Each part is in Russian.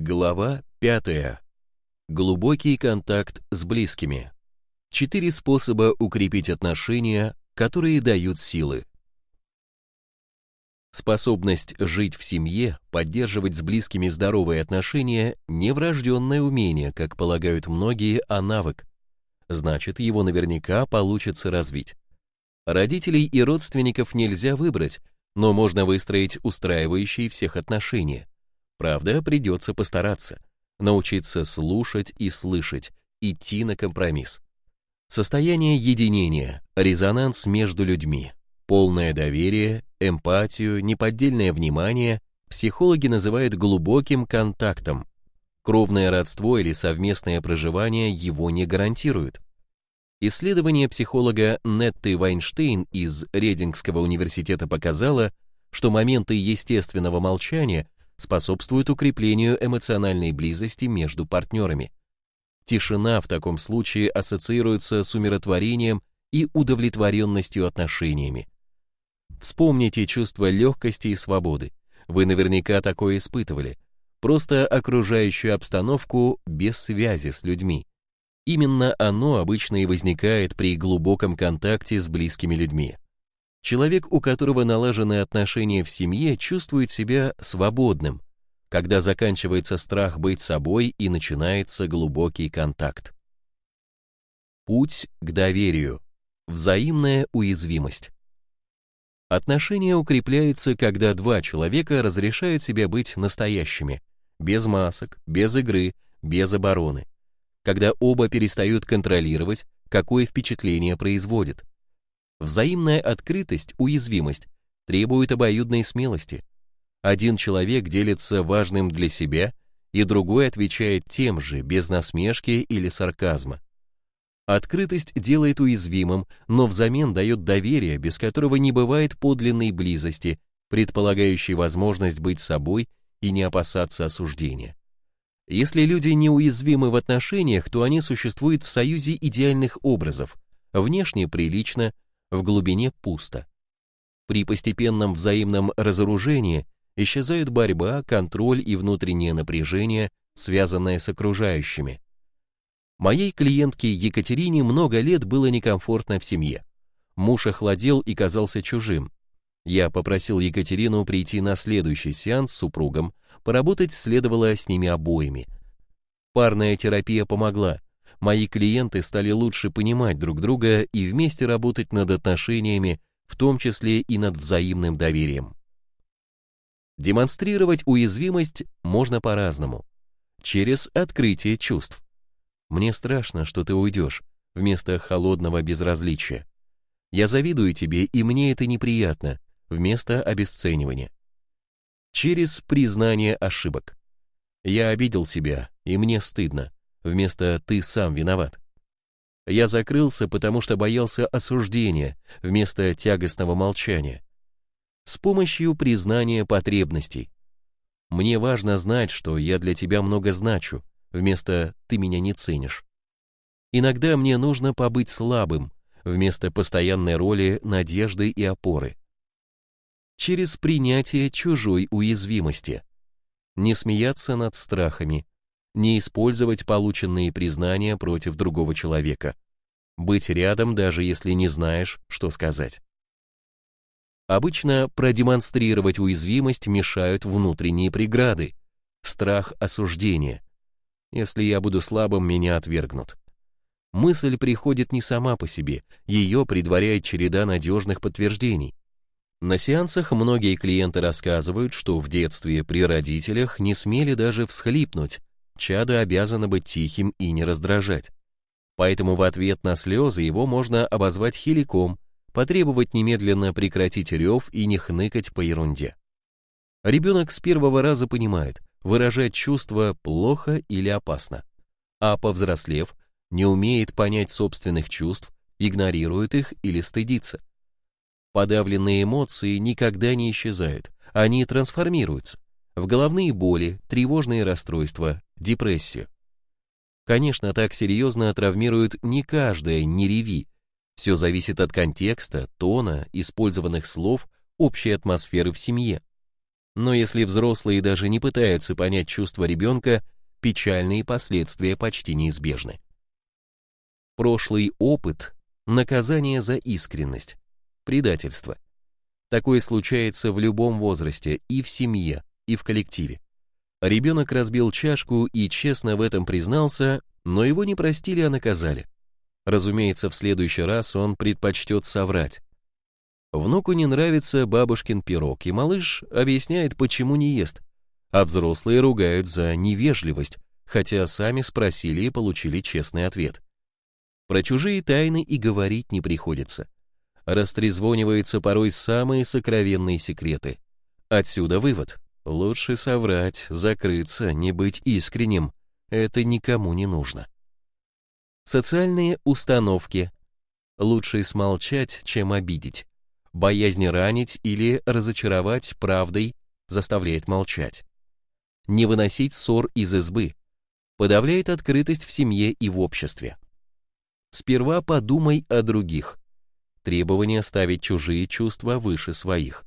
Глава 5. Глубокий контакт с близкими. Четыре способа укрепить отношения, которые дают силы. Способность жить в семье, поддерживать с близкими здоровые отношения – не врожденное умение, как полагают многие, а навык. Значит, его наверняка получится развить. Родителей и родственников нельзя выбрать, но можно выстроить устраивающие всех отношения. Правда, придется постараться, научиться слушать и слышать, идти на компромисс. Состояние единения, резонанс между людьми, полное доверие, эмпатию, неподдельное внимание психологи называют глубоким контактом. Кровное родство или совместное проживание его не гарантируют. Исследование психолога Нетты Вайнштейн из Редингского университета показало, что моменты естественного молчания способствует укреплению эмоциональной близости между партнерами. Тишина в таком случае ассоциируется с умиротворением и удовлетворенностью отношениями. Вспомните чувство легкости и свободы. Вы наверняка такое испытывали. Просто окружающую обстановку без связи с людьми. Именно оно обычно и возникает при глубоком контакте с близкими людьми. Человек, у которого налажены отношения в семье, чувствует себя свободным, когда заканчивается страх быть собой и начинается глубокий контакт. Путь к доверию. Взаимная уязвимость. Отношения укрепляются, когда два человека разрешают себе быть настоящими, без масок, без игры, без обороны. Когда оба перестают контролировать, какое впечатление производит. Взаимная открытость, уязвимость требует обоюдной смелости. Один человек делится важным для себя, и другой отвечает тем же, без насмешки или сарказма. Открытость делает уязвимым, но взамен дает доверие, без которого не бывает подлинной близости, предполагающей возможность быть собой и не опасаться осуждения. Если люди неуязвимы в отношениях, то они существуют в союзе идеальных образов, внешне прилично, в глубине пусто. При постепенном взаимном разоружении исчезают борьба, контроль и внутреннее напряжение, связанное с окружающими. Моей клиентке Екатерине много лет было некомфортно в семье. Муж охладел и казался чужим. Я попросил Екатерину прийти на следующий сеанс с супругом, поработать следовало с ними обоими. Парная терапия помогла, мои клиенты стали лучше понимать друг друга и вместе работать над отношениями, в том числе и над взаимным доверием. Демонстрировать уязвимость можно по-разному. Через открытие чувств. Мне страшно, что ты уйдешь, вместо холодного безразличия. Я завидую тебе, и мне это неприятно, вместо обесценивания. Через признание ошибок. Я обидел себя, и мне стыдно вместо «ты сам виноват». Я закрылся, потому что боялся осуждения вместо тягостного молчания. С помощью признания потребностей. Мне важно знать, что я для тебя много значу, вместо «ты меня не ценишь». Иногда мне нужно побыть слабым, вместо постоянной роли надежды и опоры. Через принятие чужой уязвимости. Не смеяться над страхами, не использовать полученные признания против другого человека, быть рядом, даже если не знаешь, что сказать. Обычно продемонстрировать уязвимость мешают внутренние преграды, страх осуждения. Если я буду слабым, меня отвергнут. Мысль приходит не сама по себе, ее предваряет череда надежных подтверждений. На сеансах многие клиенты рассказывают, что в детстве при родителях не смели даже всхлипнуть, чадо обязано быть тихим и не раздражать. Поэтому в ответ на слезы его можно обозвать хиликом, потребовать немедленно прекратить рев и не хныкать по ерунде. Ребенок с первого раза понимает, выражать чувства плохо или опасно, а повзрослев, не умеет понять собственных чувств, игнорирует их или стыдится. Подавленные эмоции никогда не исчезают, они трансформируются в головные боли, тревожные расстройства, депрессию. Конечно, так серьезно травмирует не каждое «не реви». Все зависит от контекста, тона, использованных слов, общей атмосферы в семье. Но если взрослые даже не пытаются понять чувства ребенка, печальные последствия почти неизбежны. Прошлый опыт – наказание за искренность, предательство. Такое случается в любом возрасте, и в семье, и в коллективе. Ребенок разбил чашку и честно в этом признался, но его не простили, а наказали. Разумеется, в следующий раз он предпочтет соврать. Внуку не нравится бабушкин пирог, и малыш объясняет, почему не ест, а взрослые ругают за невежливость, хотя сами спросили и получили честный ответ. Про чужие тайны и говорить не приходится. Растрезвониваются порой самые сокровенные секреты. Отсюда вывод. Лучше соврать, закрыться, не быть искренним. Это никому не нужно. Социальные установки. Лучше смолчать, чем обидеть. Боязнь ранить или разочаровать правдой заставляет молчать. Не выносить ссор из избы. Подавляет открытость в семье и в обществе. Сперва подумай о других. Требование ставить чужие чувства выше своих.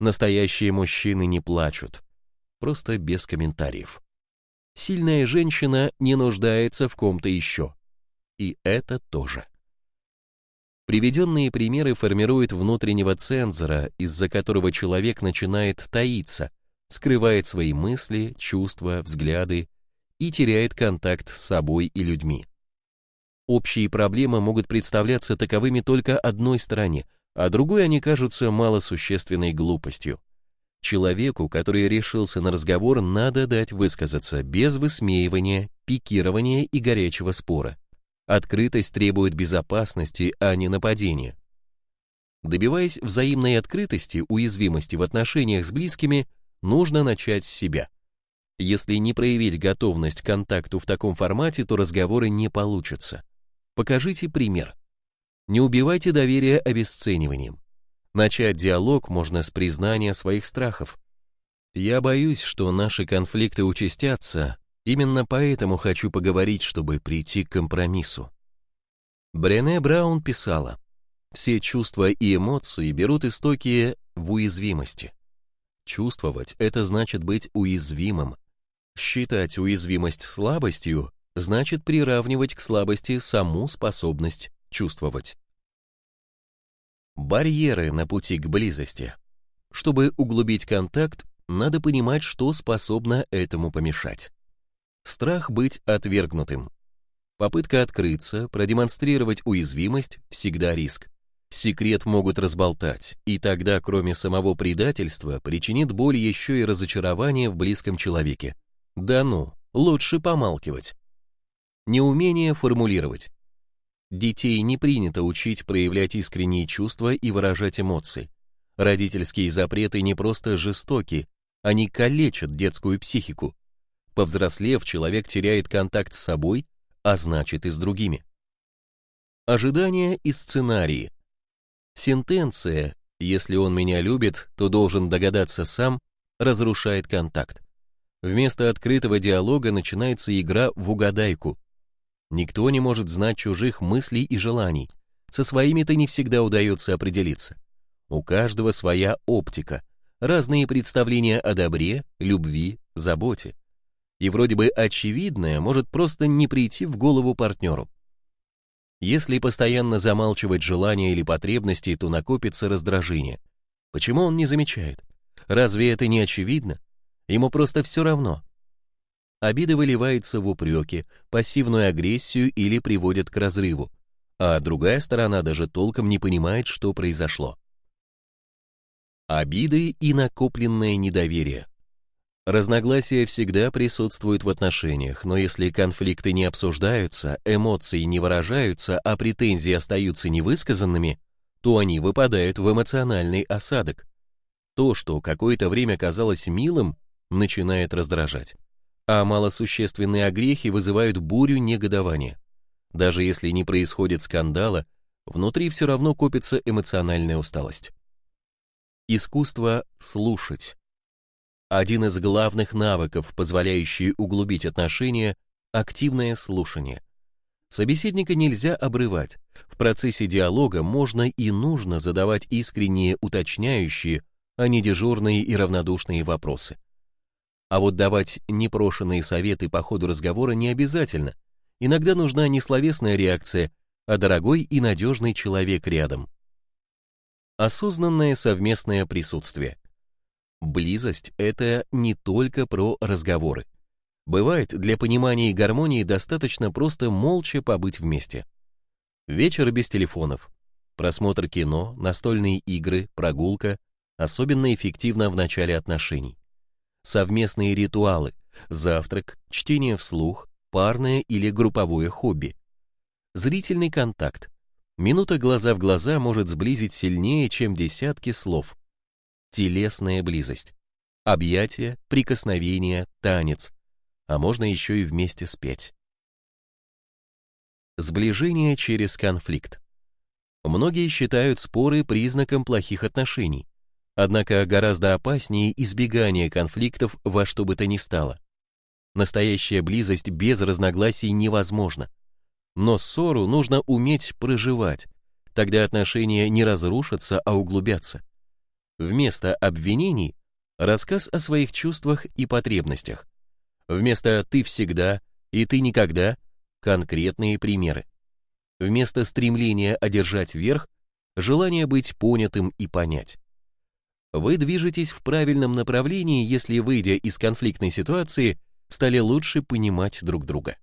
Настоящие мужчины не плачут. Просто без комментариев. Сильная женщина не нуждается в ком-то еще. И это тоже. Приведенные примеры формируют внутреннего цензора, из-за которого человек начинает таиться, скрывает свои мысли, чувства, взгляды и теряет контакт с собой и людьми. Общие проблемы могут представляться таковыми только одной стороне, а другой они кажутся малосущественной глупостью. Человеку, который решился на разговор, надо дать высказаться без высмеивания, пикирования и горячего спора. Открытость требует безопасности, а не нападения. Добиваясь взаимной открытости, уязвимости в отношениях с близкими, нужно начать с себя. Если не проявить готовность к контакту в таком формате, то разговоры не получатся. Покажите пример. Не убивайте доверие обесцениванием. Начать диалог можно с признания своих страхов. Я боюсь, что наши конфликты участятся, именно поэтому хочу поговорить, чтобы прийти к компромиссу. Брене Браун писала, все чувства и эмоции берут истоки в уязвимости. Чувствовать – это значит быть уязвимым. Считать уязвимость слабостью значит приравнивать к слабости саму способность чувствовать. Барьеры на пути к близости. Чтобы углубить контакт, надо понимать, что способно этому помешать. Страх быть отвергнутым. Попытка открыться, продемонстрировать уязвимость – всегда риск. Секрет могут разболтать, и тогда, кроме самого предательства, причинит боль еще и разочарование в близком человеке. Да ну, лучше помалкивать. Неумение формулировать. Детей не принято учить проявлять искренние чувства и выражать эмоции. Родительские запреты не просто жестоки, они калечат детскую психику. Повзрослев, человек теряет контакт с собой, а значит и с другими. Ожидания и сценарии. Сентенция «если он меня любит, то должен догадаться сам» разрушает контакт. Вместо открытого диалога начинается игра в угадайку. Никто не может знать чужих мыслей и желаний. Со своими-то не всегда удается определиться. У каждого своя оптика, разные представления о добре, любви, заботе. И вроде бы очевидное может просто не прийти в голову партнеру. Если постоянно замалчивать желания или потребности, то накопится раздражение. Почему он не замечает? Разве это не очевидно? Ему просто все равно. Обида выливается в упреки, пассивную агрессию или приводит к разрыву, а другая сторона даже толком не понимает, что произошло. Обиды и накопленное недоверие. Разногласия всегда присутствуют в отношениях, но если конфликты не обсуждаются, эмоции не выражаются, а претензии остаются невысказанными, то они выпадают в эмоциональный осадок. То, что какое-то время казалось милым, начинает раздражать а малосущественные огрехи вызывают бурю негодования. Даже если не происходит скандала, внутри все равно копится эмоциональная усталость. Искусство слушать. Один из главных навыков, позволяющий углубить отношения – активное слушание. Собеседника нельзя обрывать. В процессе диалога можно и нужно задавать искренние, уточняющие, а не дежурные и равнодушные вопросы. А вот давать непрошенные советы по ходу разговора не обязательно. Иногда нужна не словесная реакция, а дорогой и надежный человек рядом. Осознанное совместное присутствие. Близость — это не только про разговоры. Бывает, для понимания и гармонии достаточно просто молча побыть вместе. Вечер без телефонов. Просмотр кино, настольные игры, прогулка особенно эффективно в начале отношений. Совместные ритуалы, завтрак, чтение вслух, парное или групповое хобби. Зрительный контакт. Минута глаза в глаза может сблизить сильнее, чем десятки слов. Телесная близость. Объятия, прикосновения, танец. А можно еще и вместе спеть. Сближение через конфликт. Многие считают споры признаком плохих отношений. Однако гораздо опаснее избегание конфликтов во что бы то ни стало. Настоящая близость без разногласий невозможна. Но ссору нужно уметь проживать, тогда отношения не разрушатся, а углубятся. Вместо обвинений – рассказ о своих чувствах и потребностях. Вместо «ты всегда» и «ты никогда» – конкретные примеры. Вместо стремления одержать верх – желание быть понятым и понять. Вы движетесь в правильном направлении, если, выйдя из конфликтной ситуации, стали лучше понимать друг друга.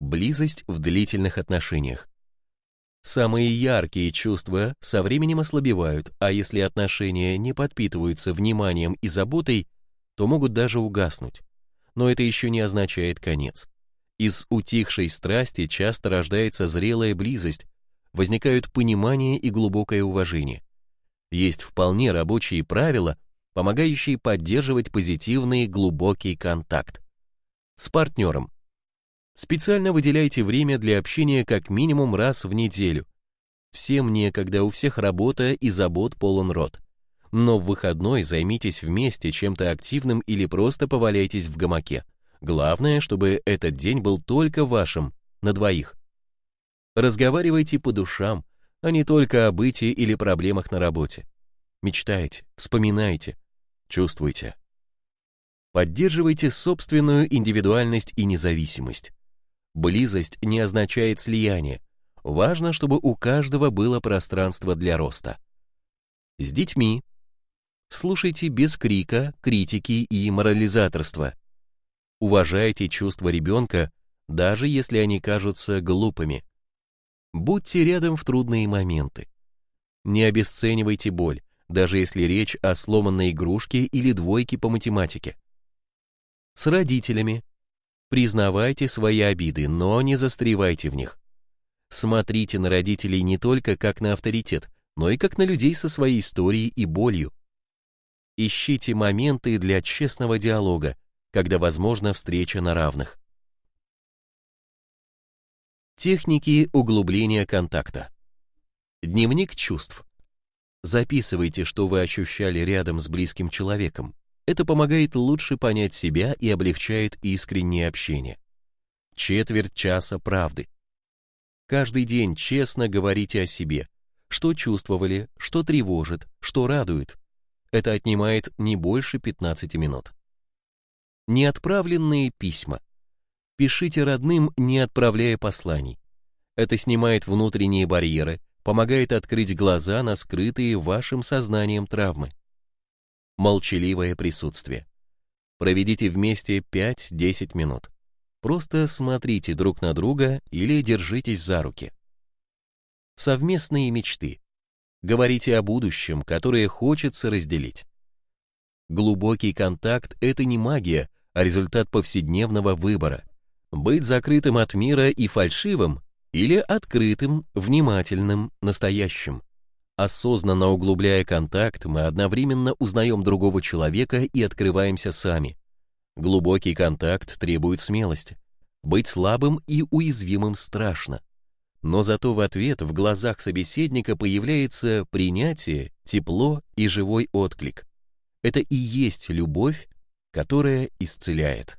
Близость в длительных отношениях. Самые яркие чувства со временем ослабевают, а если отношения не подпитываются вниманием и заботой, то могут даже угаснуть. Но это еще не означает конец. Из утихшей страсти часто рождается зрелая близость, возникают понимание и глубокое уважение. Есть вполне рабочие правила, помогающие поддерживать позитивный глубокий контакт. С партнером. Специально выделяйте время для общения как минимум раз в неделю. Всем некогда, у всех работа и забот полон рот. Но в выходной займитесь вместе чем-то активным или просто поваляйтесь в гамаке. Главное, чтобы этот день был только вашим, на двоих. Разговаривайте по душам, а не только о бытии или проблемах на работе. Мечтайте, вспоминайте, чувствуйте. Поддерживайте собственную индивидуальность и независимость. Близость не означает слияние. Важно, чтобы у каждого было пространство для роста. С детьми. Слушайте без крика, критики и морализаторства. Уважайте чувства ребенка, даже если они кажутся глупыми. Будьте рядом в трудные моменты. Не обесценивайте боль, даже если речь о сломанной игрушке или двойке по математике. С родителями. Признавайте свои обиды, но не застревайте в них. Смотрите на родителей не только как на авторитет, но и как на людей со своей историей и болью. Ищите моменты для честного диалога, когда возможна встреча на равных. Техники углубления контакта. Дневник чувств. Записывайте, что вы ощущали рядом с близким человеком. Это помогает лучше понять себя и облегчает искреннее общение. Четверть часа правды. Каждый день честно говорите о себе, что чувствовали, что тревожит, что радует. Это отнимает не больше 15 минут. Неотправленные письма. Пишите родным, не отправляя посланий. Это снимает внутренние барьеры, помогает открыть глаза на скрытые вашим сознанием травмы. Молчаливое присутствие. Проведите вместе 5-10 минут. Просто смотрите друг на друга или держитесь за руки. Совместные мечты. Говорите о будущем, которое хочется разделить. Глубокий контакт — это не магия, а результат повседневного выбора быть закрытым от мира и фальшивым или открытым, внимательным, настоящим. Осознанно углубляя контакт, мы одновременно узнаем другого человека и открываемся сами. Глубокий контакт требует смелости. Быть слабым и уязвимым страшно. Но зато в ответ в глазах собеседника появляется принятие, тепло и живой отклик. Это и есть любовь, которая исцеляет.